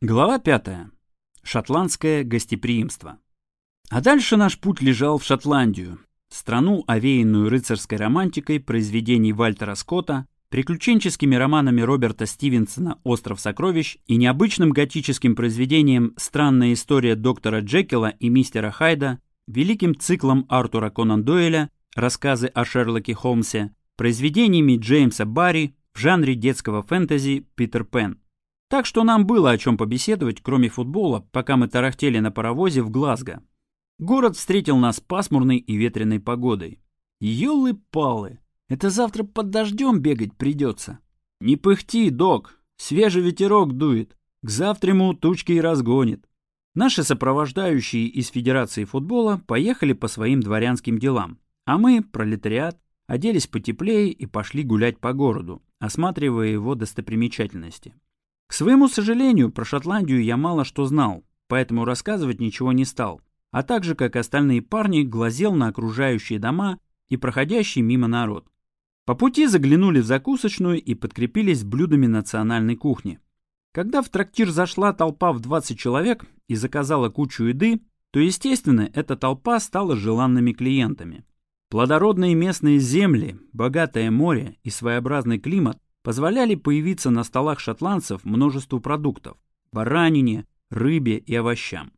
Глава 5. Шотландское гостеприимство. А дальше наш путь лежал в Шотландию, страну, овеянную рыцарской романтикой произведений Вальтера Скотта, приключенческими романами Роберта Стивенсона «Остров сокровищ» и необычным готическим произведением «Странная история доктора Джекила и мистера Хайда», великим циклом Артура Конан Дойля «Рассказы о Шерлоке Холмсе», произведениями Джеймса Барри в жанре детского фэнтези «Питер Пен». Так что нам было о чем побеседовать, кроме футбола, пока мы тарахтели на паровозе в Глазго. Город встретил нас пасмурной и ветреной погодой. Ёлы-палы, это завтра под дождем бегать придется. Не пыхти, док, свежий ветерок дует, к завтраму тучки и разгонит. Наши сопровождающие из Федерации футбола поехали по своим дворянским делам, а мы, пролетариат, оделись потеплее и пошли гулять по городу, осматривая его достопримечательности. К своему сожалению, про Шотландию я мало что знал, поэтому рассказывать ничего не стал, а также, как остальные парни, глазел на окружающие дома и проходящий мимо народ. По пути заглянули в закусочную и подкрепились блюдами национальной кухни. Когда в трактир зашла толпа в 20 человек и заказала кучу еды, то, естественно, эта толпа стала желанными клиентами. Плодородные местные земли, богатое море и своеобразный климат позволяли появиться на столах шотландцев множеству продуктов – баранине, рыбе и овощам.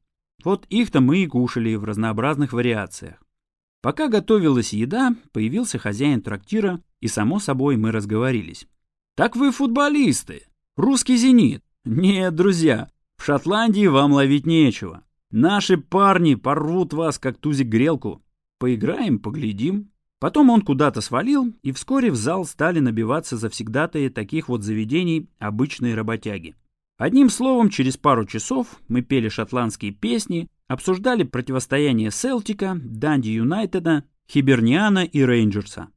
Вот их-то мы и кушали в разнообразных вариациях. Пока готовилась еда, появился хозяин трактира, и, само собой, мы разговорились. «Так вы футболисты! Русский «Зенит»! Нет, друзья, в Шотландии вам ловить нечего. Наши парни порвут вас, как тузик грелку. Поиграем, поглядим». Потом он куда-то свалил, и вскоре в зал стали набиваться завсегдатые таких вот заведений обычные работяги. Одним словом, через пару часов мы пели шотландские песни, обсуждали противостояние Селтика, Данди Юнайтеда, Хиберниана и Рейнджерса.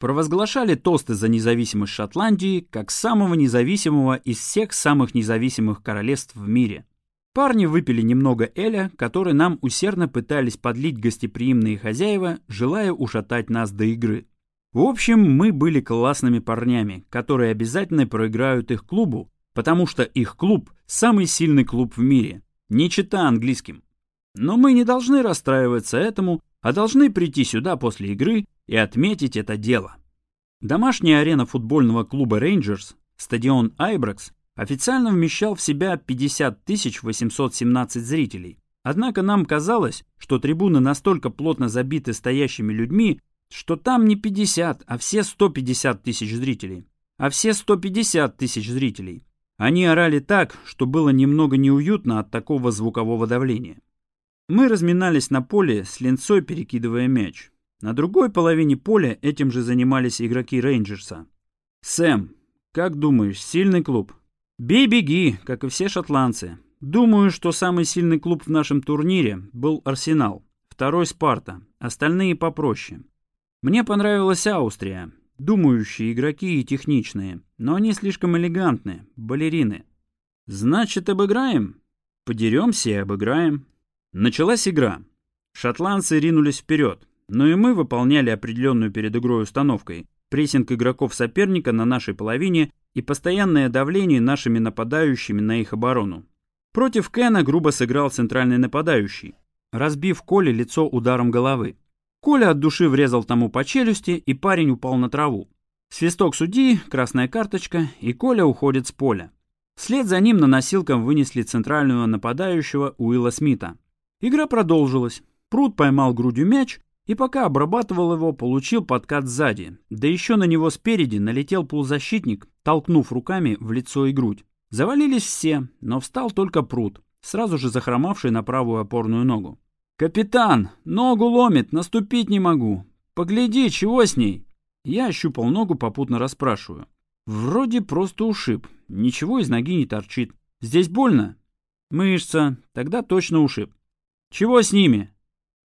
Провозглашали тосты за независимость Шотландии как самого независимого из всех самых независимых королевств в мире – Парни выпили немного эля, который нам усердно пытались подлить гостеприимные хозяева, желая ушатать нас до игры. В общем, мы были классными парнями, которые обязательно проиграют их клубу, потому что их клуб – самый сильный клуб в мире, не чита английским. Но мы не должны расстраиваться этому, а должны прийти сюда после игры и отметить это дело. Домашняя арена футбольного клуба «Рейнджерс», стадион «Айбракс» официально вмещал в себя 50 817 зрителей. Однако нам казалось, что трибуны настолько плотно забиты стоящими людьми, что там не 50, а все 150 тысяч зрителей. А все 150 тысяч зрителей. Они орали так, что было немного неуютно от такого звукового давления. Мы разминались на поле с линцой, перекидывая мяч. На другой половине поля этим же занимались игроки Рейнджерса. «Сэм, как думаешь, сильный клуб?» Бей-беги, как и все шотландцы. Думаю, что самый сильный клуб в нашем турнире был Арсенал, второй Спарта, остальные попроще. Мне понравилась Австрия, думающие игроки и техничные, но они слишком элегантные, балерины. Значит, обыграем? Подеремся и обыграем. Началась игра. Шотландцы ринулись вперед, но и мы выполняли определенную перед игрой установкой. Прессинг игроков соперника на нашей половине и постоянное давление нашими нападающими на их оборону. Против Кена грубо сыграл центральный нападающий, разбив Коле лицо ударом головы. Коля от души врезал тому по челюсти, и парень упал на траву. Свисток судьи, красная карточка, и Коля уходит с поля. Вслед за ним на носилках вынесли центрального нападающего Уилла Смита. Игра продолжилась. Пруд поймал грудью мяч, и пока обрабатывал его, получил подкат сзади. Да еще на него спереди налетел полузащитник, толкнув руками в лицо и грудь. Завалились все, но встал только пруд, сразу же захромавший на правую опорную ногу. «Капитан, ногу ломит, наступить не могу. Погляди, чего с ней?» Я ощупал ногу, попутно расспрашиваю. «Вроде просто ушиб, ничего из ноги не торчит. Здесь больно?» «Мышца, тогда точно ушиб». «Чего с ними?»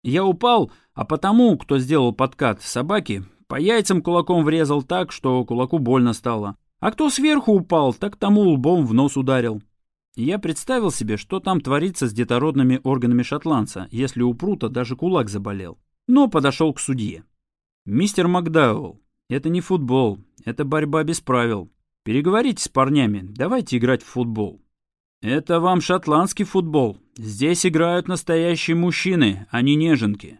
Я упал, а потому, кто сделал подкат собаки, по яйцам кулаком врезал так, что кулаку больно стало. А кто сверху упал, так тому лбом в нос ударил. я представил себе, что там творится с детородными органами шотландца, если у Прута даже кулак заболел. Но подошел к судье. «Мистер Макдауэлл, это не футбол, это борьба без правил. Переговорите с парнями, давайте играть в футбол». «Это вам шотландский футбол. Здесь играют настоящие мужчины, а не неженки».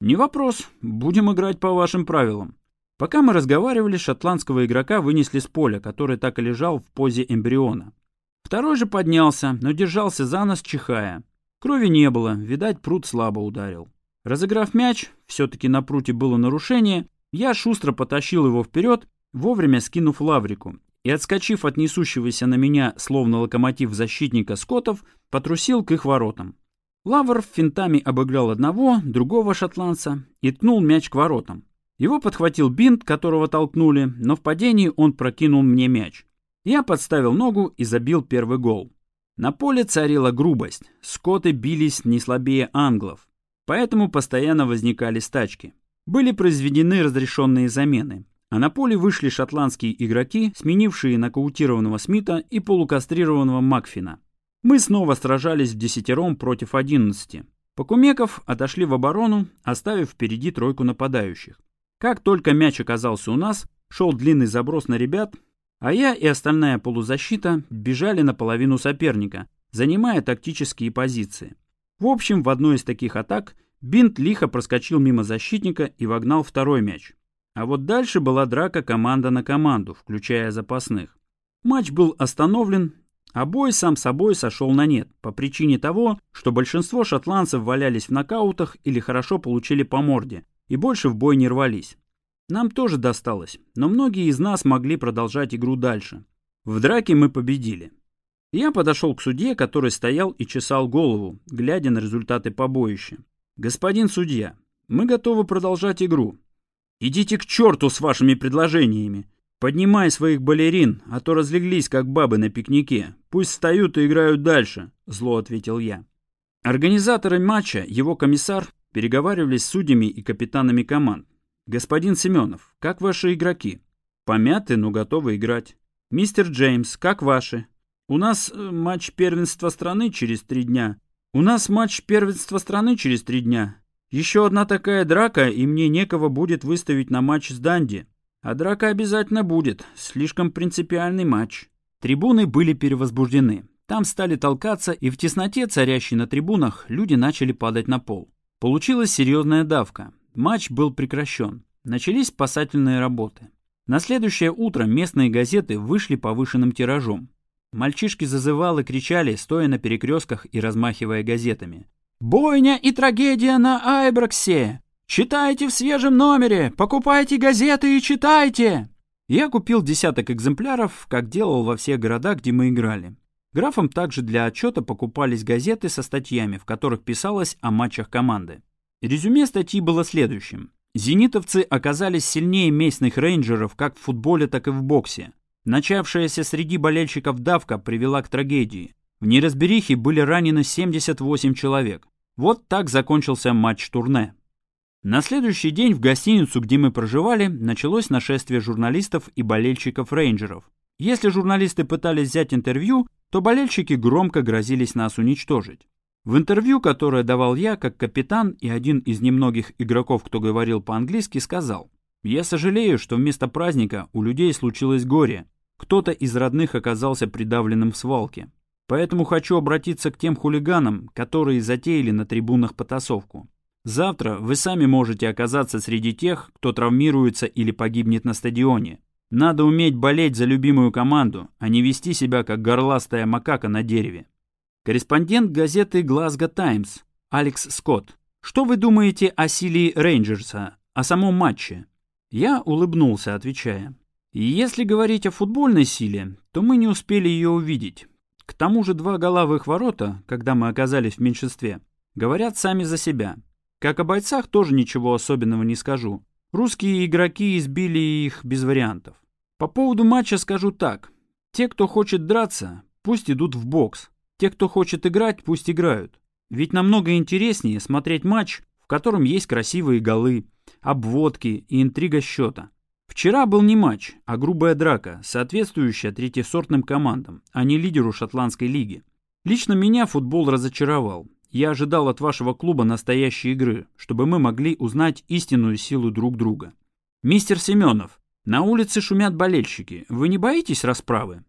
«Не вопрос. Будем играть по вашим правилам». Пока мы разговаривали, шотландского игрока вынесли с поля, который так и лежал в позе эмбриона. Второй же поднялся, но держался за нос, чихая. Крови не было, видать, пруд слабо ударил. Разыграв мяч, все-таки на пруте было нарушение, я шустро потащил его вперед, вовремя скинув лаврику, и, отскочив от несущегося на меня, словно локомотив защитника скотов, потрусил к их воротам. Лавр финтами обыграл одного, другого шотландца и ткнул мяч к воротам. Его подхватил бинт, которого толкнули, но в падении он прокинул мне мяч. Я подставил ногу и забил первый гол. На поле царила грубость, скоты бились не слабее англов, поэтому постоянно возникали стачки. Были произведены разрешенные замены, а на поле вышли шотландские игроки, сменившие нокаутированного Смита и полукастрированного Макфина. Мы снова сражались в десятером против одиннадцати. Покумеков отошли в оборону, оставив впереди тройку нападающих. Как только мяч оказался у нас, шел длинный заброс на ребят, а я и остальная полузащита бежали наполовину соперника, занимая тактические позиции. В общем, в одной из таких атак Бинт лихо проскочил мимо защитника и вогнал второй мяч. А вот дальше была драка команда на команду, включая запасных. Матч был остановлен, а бой сам собой сошел на нет, по причине того, что большинство шотландцев валялись в нокаутах или хорошо получили по морде, и больше в бой не рвались. Нам тоже досталось, но многие из нас могли продолжать игру дальше. В драке мы победили. Я подошел к судье, который стоял и чесал голову, глядя на результаты побоища. «Господин судья, мы готовы продолжать игру. Идите к черту с вашими предложениями. Поднимай своих балерин, а то разлеглись, как бабы на пикнике. Пусть встают и играют дальше», — зло ответил я. Организаторы матча, его комиссар, Переговаривались с судьями и капитанами команд. «Господин Семенов, как ваши игроки?» «Помяты, но готовы играть». «Мистер Джеймс, как ваши?» «У нас э, матч первенства страны через три дня». «У нас матч первенства страны через три дня. Еще одна такая драка, и мне некого будет выставить на матч с Данди. А драка обязательно будет. Слишком принципиальный матч». Трибуны были перевозбуждены. Там стали толкаться, и в тесноте, царящей на трибунах, люди начали падать на пол. Получилась серьезная давка. Матч был прекращен. Начались спасательные работы. На следующее утро местные газеты вышли повышенным тиражом. Мальчишки зазывалы кричали, стоя на перекрестках и размахивая газетами. «Бойня и трагедия на Айбраксе! Читайте в свежем номере! Покупайте газеты и читайте!» Я купил десяток экземпляров, как делал во всех городах, где мы играли. Графам также для отчета покупались газеты со статьями, в которых писалось о матчах команды. Резюме статьи было следующим. Зенитовцы оказались сильнее местных рейнджеров как в футболе, так и в боксе. Начавшаяся среди болельщиков давка привела к трагедии. В неразберихе были ранены 78 человек. Вот так закончился матч турне. На следующий день в гостиницу, где мы проживали, началось нашествие журналистов и болельщиков рейнджеров. Если журналисты пытались взять интервью, то болельщики громко грозились нас уничтожить. В интервью, которое давал я, как капитан и один из немногих игроков, кто говорил по-английски, сказал, «Я сожалею, что вместо праздника у людей случилось горе. Кто-то из родных оказался придавленным в свалке. Поэтому хочу обратиться к тем хулиганам, которые затеяли на трибунах потасовку. Завтра вы сами можете оказаться среди тех, кто травмируется или погибнет на стадионе. Надо уметь болеть за любимую команду, а не вести себя как горластая макака на дереве. Корреспондент газеты «Глазго Таймс» Алекс Скотт. Что вы думаете о силе Рейнджерса, о самом матче? Я улыбнулся, отвечая. Если говорить о футбольной силе, то мы не успели ее увидеть. К тому же два их ворота, когда мы оказались в меньшинстве, говорят сами за себя. Как о бойцах тоже ничего особенного не скажу. Русские игроки избили их без вариантов. По поводу матча скажу так. Те, кто хочет драться, пусть идут в бокс. Те, кто хочет играть, пусть играют. Ведь намного интереснее смотреть матч, в котором есть красивые голы, обводки и интрига счета. Вчера был не матч, а грубая драка, соответствующая третьесортным командам, а не лидеру шотландской лиги. Лично меня футбол разочаровал. Я ожидал от вашего клуба настоящей игры, чтобы мы могли узнать истинную силу друг друга. Мистер Семенов, на улице шумят болельщики. Вы не боитесь расправы?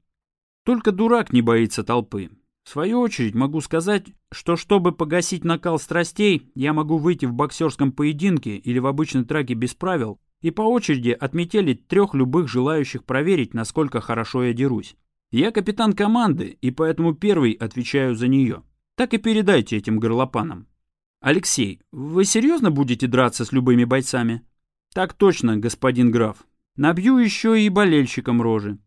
Только дурак не боится толпы. В свою очередь могу сказать, что чтобы погасить накал страстей, я могу выйти в боксерском поединке или в обычной драке без правил и по очереди отметелить трех любых желающих проверить, насколько хорошо я дерусь. Я капитан команды, и поэтому первый отвечаю за нее. Так и передайте этим горлопанам. Алексей, вы серьезно будете драться с любыми бойцами? Так точно, господин граф. Набью еще и болельщикам рожи.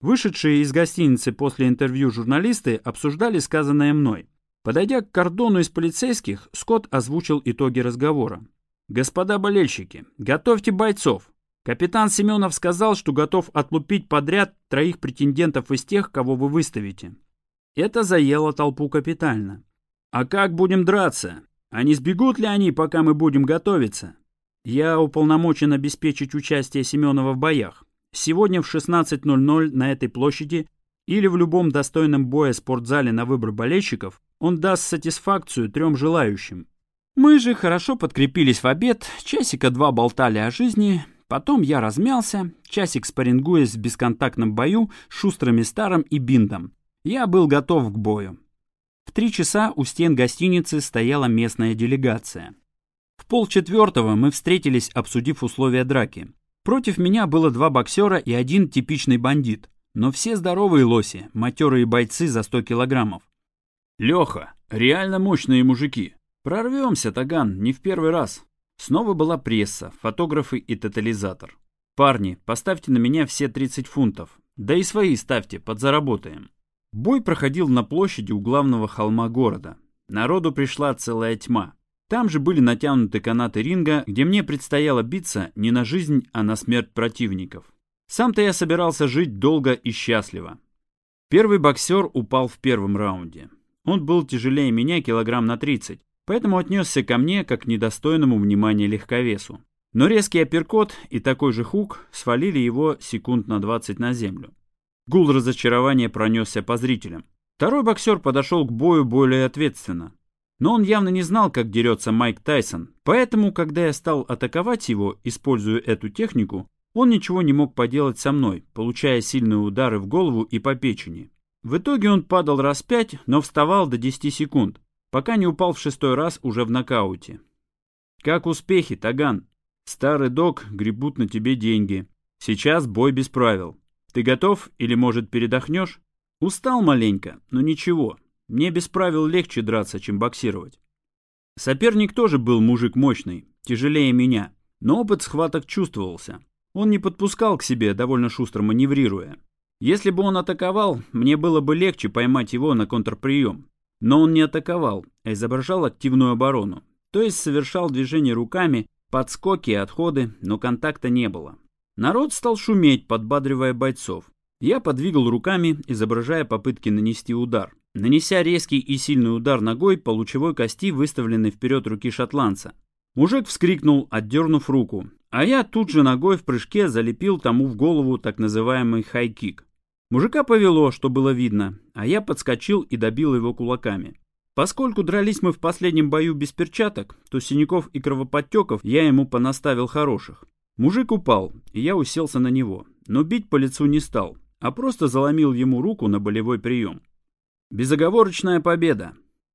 Вышедшие из гостиницы после интервью журналисты обсуждали сказанное мной. Подойдя к кордону из полицейских, Скотт озвучил итоги разговора. «Господа болельщики, готовьте бойцов. Капитан Семенов сказал, что готов отлупить подряд троих претендентов из тех, кого вы выставите». Это заело толпу капитально. «А как будем драться? А не сбегут ли они, пока мы будем готовиться?» «Я уполномочен обеспечить участие Семенова в боях. Сегодня в 16.00 на этой площади или в любом достойном боя спортзале на выбор болельщиков он даст сатисфакцию трем желающим. Мы же хорошо подкрепились в обед, часика два болтали о жизни, потом я размялся, часик спаррингуясь в бесконтактном бою с шустрыми старым и биндом. Я был готов к бою. В три часа у стен гостиницы стояла местная делегация. В полчетвертого мы встретились, обсудив условия драки. Против меня было два боксера и один типичный бандит. Но все здоровые лоси, матерые бойцы за 100 килограммов. Леха, реально мощные мужики. Прорвемся, Таган, не в первый раз. Снова была пресса, фотографы и тотализатор. Парни, поставьте на меня все 30 фунтов. Да и свои ставьте, подзаработаем. Бой проходил на площади у главного холма города. Народу пришла целая тьма. Там же были натянуты канаты ринга, где мне предстояло биться не на жизнь, а на смерть противников. Сам-то я собирался жить долго и счастливо. Первый боксер упал в первом раунде. Он был тяжелее меня килограмм на 30, поэтому отнесся ко мне как к недостойному внимания легковесу. Но резкий апперкот и такой же хук свалили его секунд на 20 на землю. Гул разочарования пронесся по зрителям. Второй боксер подошел к бою более ответственно. Но он явно не знал, как дерется Майк Тайсон, поэтому, когда я стал атаковать его, используя эту технику, он ничего не мог поделать со мной, получая сильные удары в голову и по печени. В итоге он падал раз пять, но вставал до 10 секунд, пока не упал в шестой раз уже в нокауте. «Как успехи, Таган? Старый док гребут на тебе деньги. Сейчас бой без правил. Ты готов или, может, передохнешь? Устал маленько, но ничего, мне без правил легче драться, чем боксировать. Соперник тоже был мужик мощный, тяжелее меня, но опыт схваток чувствовался. Он не подпускал к себе, довольно шустро маневрируя. Если бы он атаковал, мне было бы легче поймать его на контрприем. Но он не атаковал, а изображал активную оборону. То есть совершал движения руками, подскоки и отходы, но контакта не было. Народ стал шуметь, подбадривая бойцов. Я подвигал руками, изображая попытки нанести удар нанеся резкий и сильный удар ногой по лучевой кости, выставленной вперед руки шотландца. Мужик вскрикнул, отдернув руку, а я тут же ногой в прыжке залепил тому в голову так называемый хай-кик. Мужика повело, что было видно, а я подскочил и добил его кулаками. Поскольку дрались мы в последнем бою без перчаток, то синяков и кровоподтеков я ему понаставил хороших. Мужик упал, и я уселся на него, но бить по лицу не стал, а просто заломил ему руку на болевой прием. Безоговорочная победа.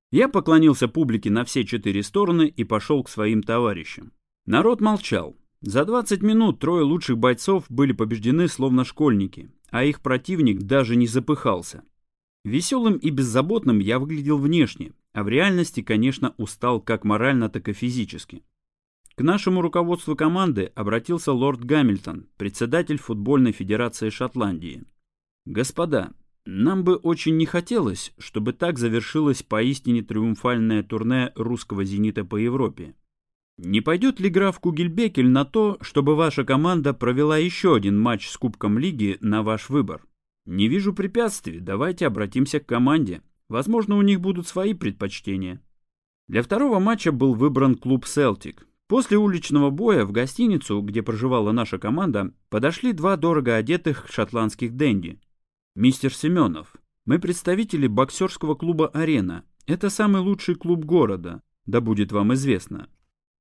Я поклонился публике на все четыре стороны и пошел к своим товарищам. Народ молчал. За 20 минут трое лучших бойцов были побеждены словно школьники, а их противник даже не запыхался. Веселым и беззаботным я выглядел внешне, а в реальности, конечно, устал как морально, так и физически. К нашему руководству команды обратился лорд Гамильтон, председатель футбольной федерации Шотландии. «Господа, нам бы очень не хотелось, чтобы так завершилось поистине триумфальное турне русского «Зенита» по Европе. Не пойдет ли граф Кугельбекель на то, чтобы ваша команда провела еще один матч с Кубком Лиги на ваш выбор? Не вижу препятствий, давайте обратимся к команде. Возможно, у них будут свои предпочтения. Для второго матча был выбран клуб «Селтик». После уличного боя в гостиницу, где проживала наша команда, подошли два дорого одетых шотландских денди – «Мистер Семенов, мы представители боксерского клуба «Арена». Это самый лучший клуб города, да будет вам известно.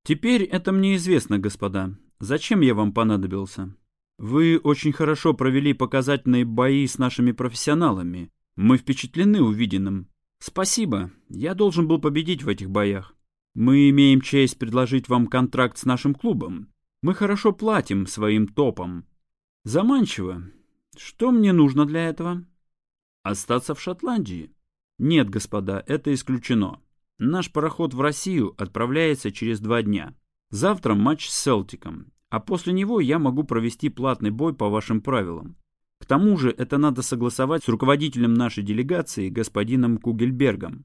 Теперь это мне известно, господа. Зачем я вам понадобился? Вы очень хорошо провели показательные бои с нашими профессионалами. Мы впечатлены увиденным. Спасибо, я должен был победить в этих боях. Мы имеем честь предложить вам контракт с нашим клубом. Мы хорошо платим своим топам. Заманчиво. Что мне нужно для этого? Остаться в Шотландии? Нет, господа, это исключено. Наш пароход в Россию отправляется через два дня. Завтра матч с Селтиком, а после него я могу провести платный бой по вашим правилам. К тому же это надо согласовать с руководителем нашей делегации, господином Кугельбергом.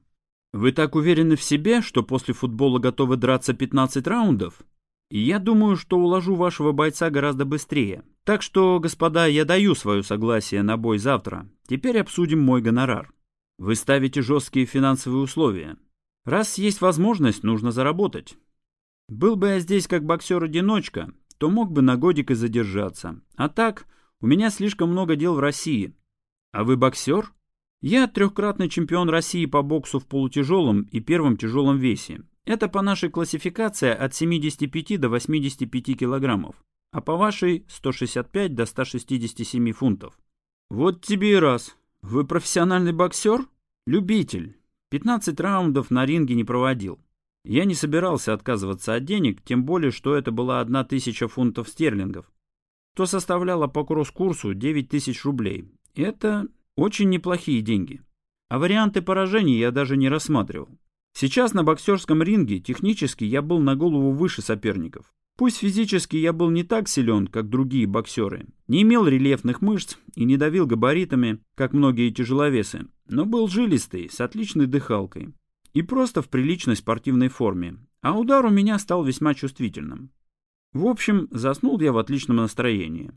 Вы так уверены в себе, что после футбола готовы драться 15 раундов? И я думаю, что уложу вашего бойца гораздо быстрее. Так что, господа, я даю свое согласие на бой завтра. Теперь обсудим мой гонорар. Вы ставите жесткие финансовые условия. Раз есть возможность, нужно заработать. Был бы я здесь как боксер-одиночка, то мог бы на годик и задержаться. А так, у меня слишком много дел в России. А вы боксер? Я трехкратный чемпион России по боксу в полутяжелом и первом тяжелом весе. Это по нашей классификации от 75 до 85 килограммов, а по вашей 165 до 167 фунтов. Вот тебе и раз. Вы профессиональный боксер? Любитель. 15 раундов на ринге не проводил. Я не собирался отказываться от денег, тем более, что это была одна тысяча фунтов стерлингов, что составляло по кросс-курсу 9 тысяч рублей. Это очень неплохие деньги. А варианты поражений я даже не рассматривал. Сейчас на боксерском ринге технически я был на голову выше соперников. Пусть физически я был не так силен, как другие боксеры, не имел рельефных мышц и не давил габаритами, как многие тяжеловесы, но был жилистый, с отличной дыхалкой и просто в приличной спортивной форме, а удар у меня стал весьма чувствительным. В общем, заснул я в отличном настроении.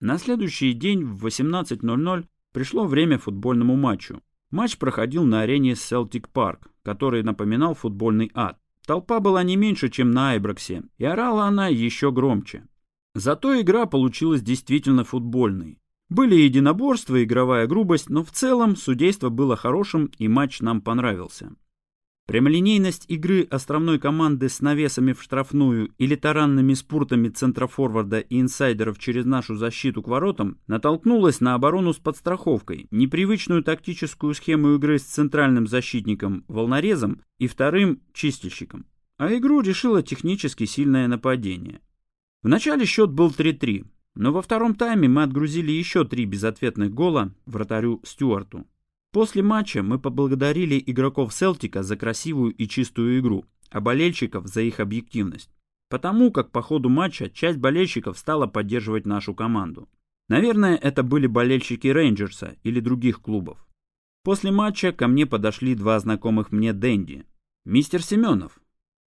На следующий день в 18.00 пришло время футбольному матчу. Матч проходил на арене Celtic Park, который напоминал футбольный ад. Толпа была не меньше, чем на Айброксе, и орала она еще громче. Зато игра получилась действительно футбольной. Были единоборства, игровая грубость, но в целом судейство было хорошим и матч нам понравился. Прямолинейность игры островной команды с навесами в штрафную или таранными спуртами центрофорварда и инсайдеров через нашу защиту к воротам натолкнулась на оборону с подстраховкой, непривычную тактическую схему игры с центральным защитником, волнорезом и вторым чистильщиком. А игру решило технически сильное нападение. В начале счет был 3-3, но во втором тайме мы отгрузили еще три безответных гола вратарю Стюарту. После матча мы поблагодарили игроков Селтика за красивую и чистую игру, а болельщиков за их объективность. Потому как по ходу матча часть болельщиков стала поддерживать нашу команду. Наверное, это были болельщики Рейнджерса или других клубов. После матча ко мне подошли два знакомых мне Дэнди. «Мистер Семенов».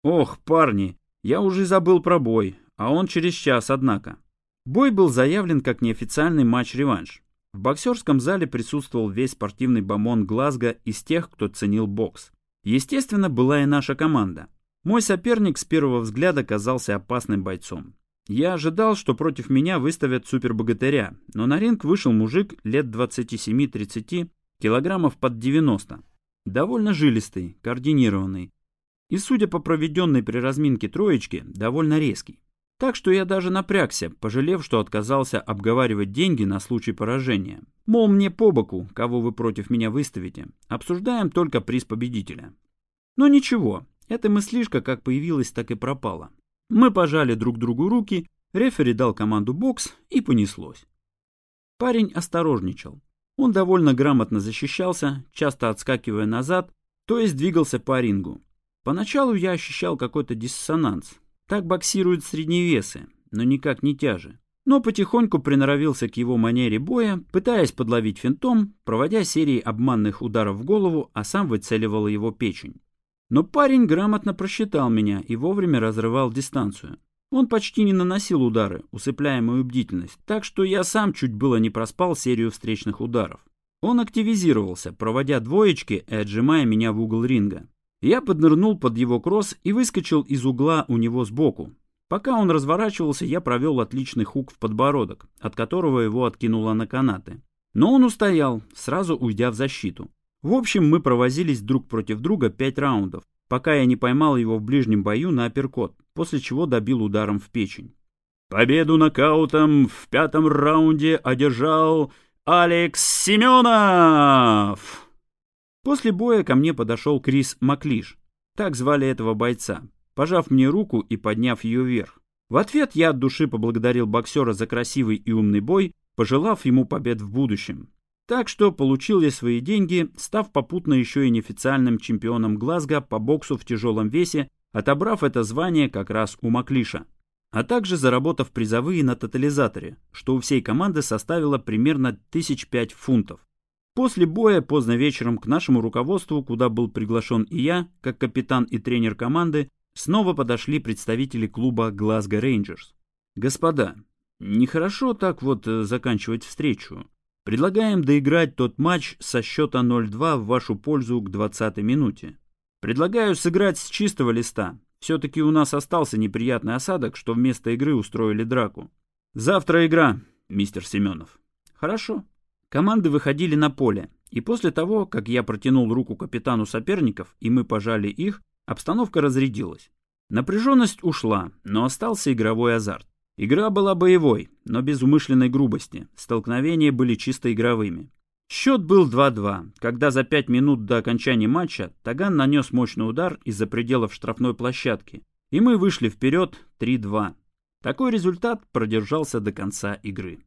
«Ох, парни, я уже забыл про бой, а он через час, однако». Бой был заявлен как неофициальный матч-реванш. В боксерском зале присутствовал весь спортивный бомон Глазго из тех, кто ценил бокс. Естественно, была и наша команда. Мой соперник с первого взгляда казался опасным бойцом. Я ожидал, что против меня выставят супербогатыря, но на ринг вышел мужик лет 27-30, килограммов под 90. Довольно жилистый, координированный. И, судя по проведенной при разминке троечке, довольно резкий. Так что я даже напрягся, пожалев, что отказался обговаривать деньги на случай поражения. Мол, мне по боку, кого вы против меня выставите. Обсуждаем только приз победителя. Но ничего, эта мыслишка как появилась, так и пропала. Мы пожали друг другу руки, рефери дал команду бокс и понеслось. Парень осторожничал. Он довольно грамотно защищался, часто отскакивая назад, то есть двигался по рингу. Поначалу я ощущал какой-то диссонанс, так боксируют средневесы, но никак не тяжи. Но потихоньку приноровился к его манере боя, пытаясь подловить финтом, проводя серии обманных ударов в голову, а сам выцеливал его печень. Но парень грамотно просчитал меня и вовремя разрывал дистанцию. Он почти не наносил удары, усыпляя мою бдительность, так что я сам чуть было не проспал серию встречных ударов. Он активизировался, проводя двоечки и отжимая меня в угол ринга. Я поднырнул под его кросс и выскочил из угла у него сбоку. Пока он разворачивался, я провел отличный хук в подбородок, от которого его откинуло на канаты. Но он устоял, сразу уйдя в защиту. В общем, мы провозились друг против друга пять раундов, пока я не поймал его в ближнем бою на апперкот, после чего добил ударом в печень. Победу нокаутом в пятом раунде одержал Алекс Семенов! После боя ко мне подошел Крис Маклиш, так звали этого бойца, пожав мне руку и подняв ее вверх. В ответ я от души поблагодарил боксера за красивый и умный бой, пожелав ему побед в будущем. Так что получил я свои деньги, став попутно еще и неофициальным чемпионом Глазго по боксу в тяжелом весе, отобрав это звание как раз у Маклиша. А также заработав призовые на тотализаторе, что у всей команды составило примерно 1005 фунтов. После боя поздно вечером к нашему руководству, куда был приглашен и я, как капитан и тренер команды, снова подошли представители клуба Glasgow Rangers. «Господа, нехорошо так вот э, заканчивать встречу. Предлагаем доиграть тот матч со счета 0-2 в вашу пользу к 20-й минуте. Предлагаю сыграть с чистого листа. Все-таки у нас остался неприятный осадок, что вместо игры устроили драку. Завтра игра, мистер Семенов. Хорошо. Команды выходили на поле, и после того, как я протянул руку капитану соперников, и мы пожали их, обстановка разрядилась. Напряженность ушла, но остался игровой азарт. Игра была боевой, но без умышленной грубости. Столкновения были чисто игровыми. Счет был 2-2, когда за 5 минут до окончания матча Таган нанес мощный удар из-за пределов штрафной площадки, и мы вышли вперед 3-2. Такой результат продержался до конца игры.